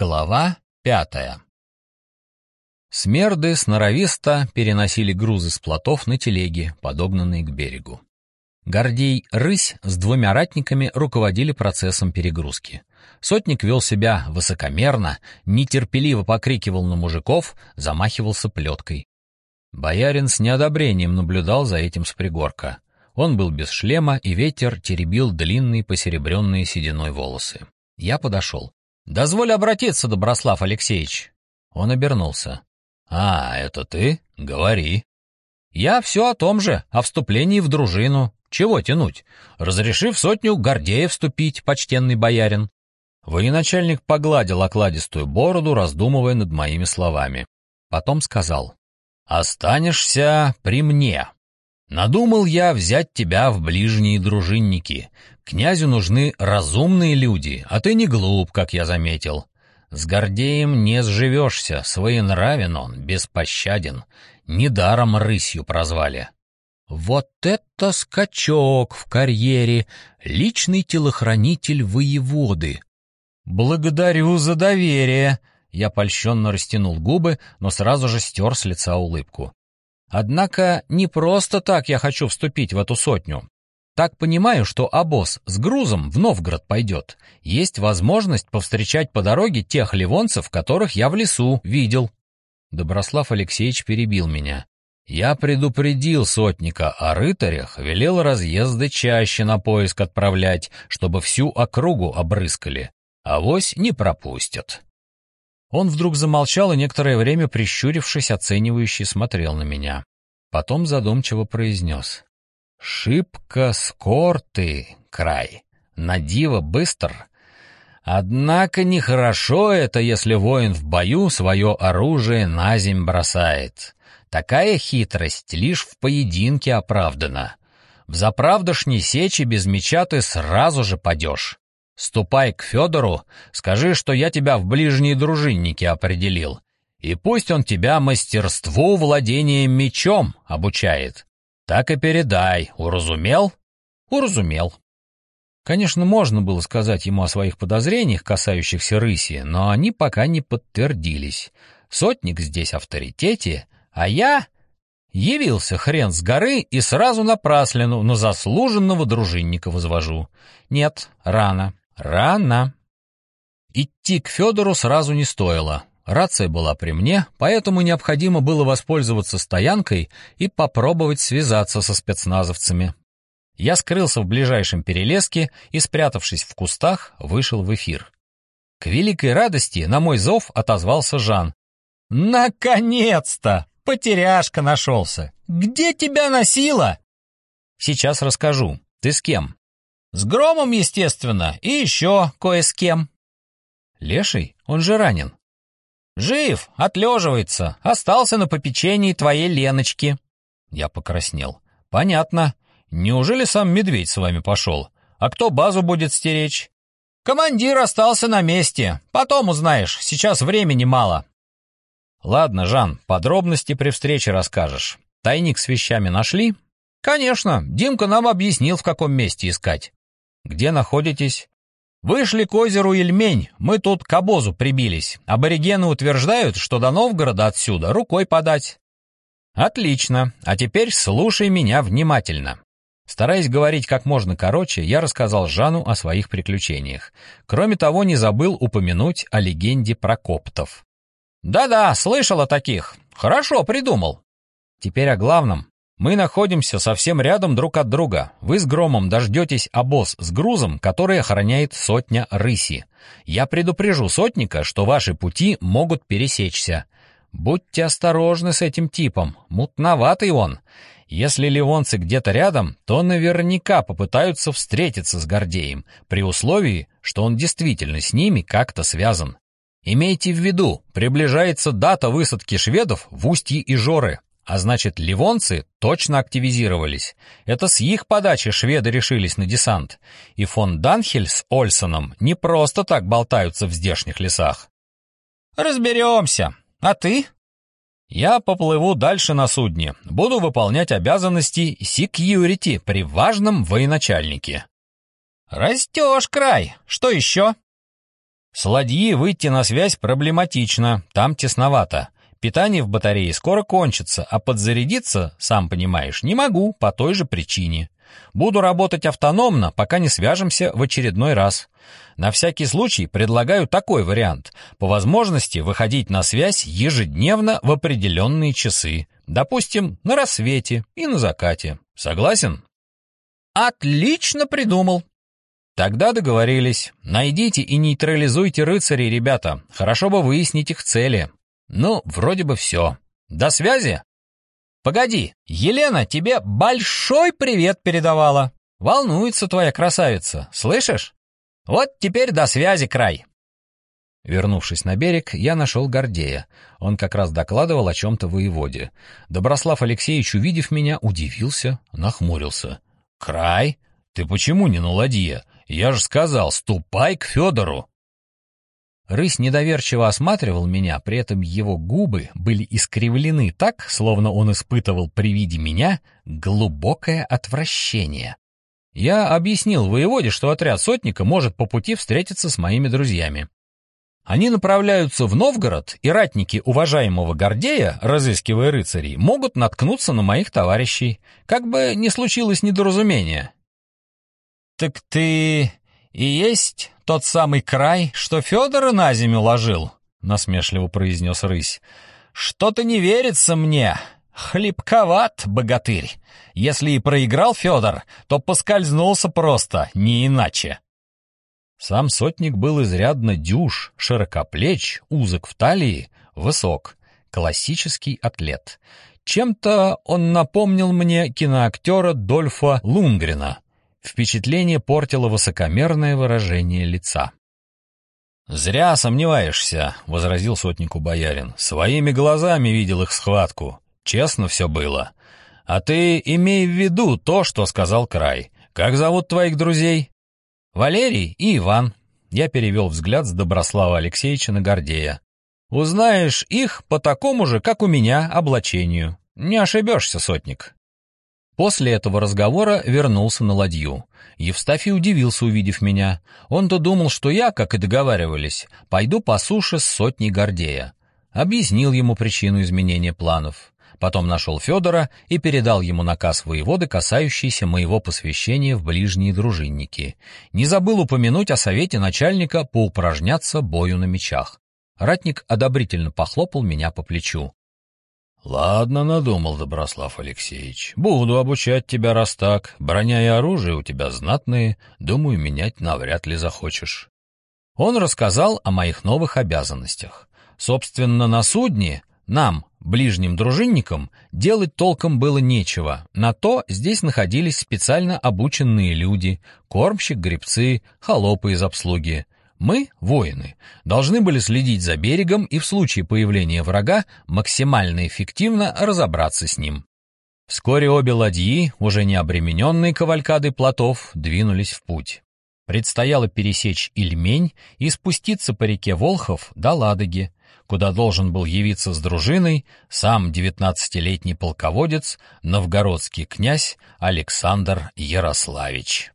Глава пятая Смерды сноровисто переносили грузы с плотов на телеги, подогнанные к берегу. Гордей Рысь с двумя ратниками руководили процессом перегрузки. Сотник вел себя высокомерно, нетерпеливо покрикивал на мужиков, замахивался плеткой. Боярин с неодобрением наблюдал за этим с пригорка. Он был без шлема, и ветер теребил длинные посеребренные сединой волосы. Я подошел. «Дозволь обратиться, Доброслав Алексеевич». Он обернулся. «А, это ты? Говори». «Я все о том же, о вступлении в дружину. Чего тянуть? Разрешив сотню Гордея вступить, почтенный боярин». Военачальник погладил окладистую бороду, раздумывая над моими словами. Потом сказал. «Останешься при мне. Надумал я взять тебя в ближние дружинники. Князю нужны разумные люди, а ты не глуп, как я заметил. С Гордеем не сживешься, своенравен он, беспощаден. Недаром рысью прозвали. Вот это скачок в карьере! Личный телохранитель воеводы. Благодарю за доверие. Я польщенно растянул губы, но сразу же стер с лица улыбку. Однако не просто так я хочу вступить в эту сотню. Так понимаю, что обоз с грузом в Новгород пойдет. Есть возможность повстречать по дороге тех ливонцев, которых я в лесу видел. Доброслав Алексеевич перебил меня. Я предупредил сотника о рытарях, велел разъезды чаще на поиск отправлять, чтобы всю округу обрыскали. Авось не пропустят. Он вдруг замолчал и некоторое время, прищурившись, оценивающе смотрел на меня. Потом задумчиво произнес. «Шибко скор ты, край, надиво быстр. Однако нехорошо это, если воин в бою свое оружие на земь бросает. Такая хитрость лишь в поединке оправдана. В заправдошней сечи без меча ты сразу же падешь. Ступай к Федору, скажи, что я тебя в ближние дружинники определил, и пусть он тебя мастерству владения мечом обучает. Так и передай, уразумел? Уразумел. Конечно, можно было сказать ему о своих подозрениях, касающихся рыси, но они пока не подтвердились. Сотник здесь авторитете, а я... Явился хрен с горы и сразу напраслину на заслуженного дружинника возвожу. Нет, рано. Рано. Идти к Федору сразу не стоило. Рация была при мне, поэтому необходимо было воспользоваться стоянкой и попробовать связаться со спецназовцами. Я скрылся в ближайшем перелеске и, спрятавшись в кустах, вышел в эфир. К великой радости на мой зов отозвался Жан. «Наконец-то! Потеряшка нашелся! Где тебя носило?» «Сейчас расскажу. Ты с кем?» С Громом, естественно, и еще кое с кем. Леший, он же ранен. Жив, отлеживается, остался на попечении твоей Леночки. Я покраснел. Понятно. Неужели сам медведь с вами пошел? А кто базу будет стеречь? Командир остался на месте. Потом узнаешь, сейчас времени мало. Ладно, Жан, подробности при встрече расскажешь. Тайник с вещами нашли? Конечно, Димка нам объяснил, в каком месте искать. Где находитесь? Вышли к озеру Ильмень, мы тут к обозу прибились. Аборигены утверждают, что до Новгорода отсюда рукой подать. Отлично, а теперь слушай меня внимательно. Стараясь говорить как можно короче, я рассказал Жану о своих приключениях. Кроме того, не забыл упомянуть о легенде про коптов. «Да-да, слышал о таких. Хорошо придумал. Теперь о главном. Мы находимся совсем рядом друг от друга. Вы с Громом дождетесь обоз с грузом, который охраняет сотня рыси. Я предупрежу сотника, что ваши пути могут пересечься. Будьте осторожны с этим типом, мутноватый он. Если ливонцы где-то рядом, то наверняка попытаются встретиться с Гордеем, при условии, что он действительно с ними как-то связан. Имейте в виду, приближается дата высадки шведов в устье Ижоры. А значит, ливонцы точно активизировались. Это с их подачи шведы решились на десант. И фон Данхель с Ольсоном не просто так болтаются в здешних лесах. «Разберемся. А ты?» «Я поплыву дальше на судне. Буду выполнять обязанности секьюрити при важном военачальнике». «Растешь, край. Что еще?» С ладьи выйти на связь проблематично, там тесновато. Питание в батарее скоро кончится, а подзарядиться, сам понимаешь, не могу по той же причине. Буду работать автономно, пока не свяжемся в очередной раз. На всякий случай предлагаю такой вариант. По возможности выходить на связь ежедневно в определенные часы. Допустим, на рассвете и на закате. Согласен? Отлично придумал. Тогда договорились. Найдите и нейтрализуйте рыцарей, ребята. Хорошо бы выяснить их цели. Ну, вроде бы все. До связи. Погоди, Елена тебе большой привет передавала. Волнуется твоя красавица, слышишь? Вот теперь до связи край. Вернувшись на берег, я нашел Гордея. Он как раз докладывал о чем-то воеводе. Доброслав Алексеевич, увидев меня, удивился, нахмурился. «Край? Ты почему не на ладье? Я же сказал, ступай к Федору!» Рысь недоверчиво осматривал меня, при этом его губы были искривлены так, словно он испытывал при виде меня глубокое отвращение. Я объяснил воеводе, что отряд сотника может по пути встретиться с моими друзьями. Они направляются в Новгород, и ратники уважаемого Гордея, разыскивая рыцарей, могут наткнуться на моих товарищей, как бы не случилось недоразумения. «Так ты и есть тот самый край, что Федора на землю ложил?» — насмешливо произнес рысь. «Что-то не верится мне. Хлебковат, богатырь. Если и проиграл Федор, то поскользнулся просто, не иначе». Сам сотник был изрядно дюж, широкоплеч, узок в талии, высок, классический атлет. Чем-то он напомнил мне киноактера Дольфа Лунгрена, Впечатление портило высокомерное выражение лица. «Зря сомневаешься», — возразил сотнику боярин. «Своими глазами видел их схватку. Честно все было. А ты имей в виду то, что сказал Край. Как зовут твоих друзей?» «Валерий и Иван». Я перевел взгляд с Доброслава Алексеевича на Гордея. «Узнаешь их по такому же, как у меня, облачению. Не ошибешься, сотник». После этого разговора вернулся на ладью. Евстафий удивился, увидев меня. Он-то думал, что я, как и договаривались, пойду по суше с сотней Гордея. Объяснил ему причину изменения планов. Потом нашел Федора и передал ему наказ воеводы, касающийся моего посвящения в ближние дружинники. Не забыл упомянуть о совете начальника поупражняться бою на мечах. Ратник одобрительно похлопал меня по плечу. «Ладно, надумал, Доброслав Алексеевич. Буду обучать тебя, раз так. Броня и оружие у тебя знатные. Думаю, менять навряд ли захочешь». Он рассказал о моих новых обязанностях. Собственно, на судне нам, ближним дружинникам, делать толком было нечего. На то здесь находились специально обученные люди, кормщик, гребцы, холопы из обслуги. Мы, воины, должны были следить за берегом и в случае появления врага максимально эффективно разобраться с ним. Вскоре обе ладьи, уже не обремененные кавалькадой плотов, двинулись в путь. Предстояло пересечь Ильмень и спуститься по реке Волхов до Ладоги, куда должен был явиться с дружиной сам девятнадцатилетний полководец, новгородский князь Александр Ярославич.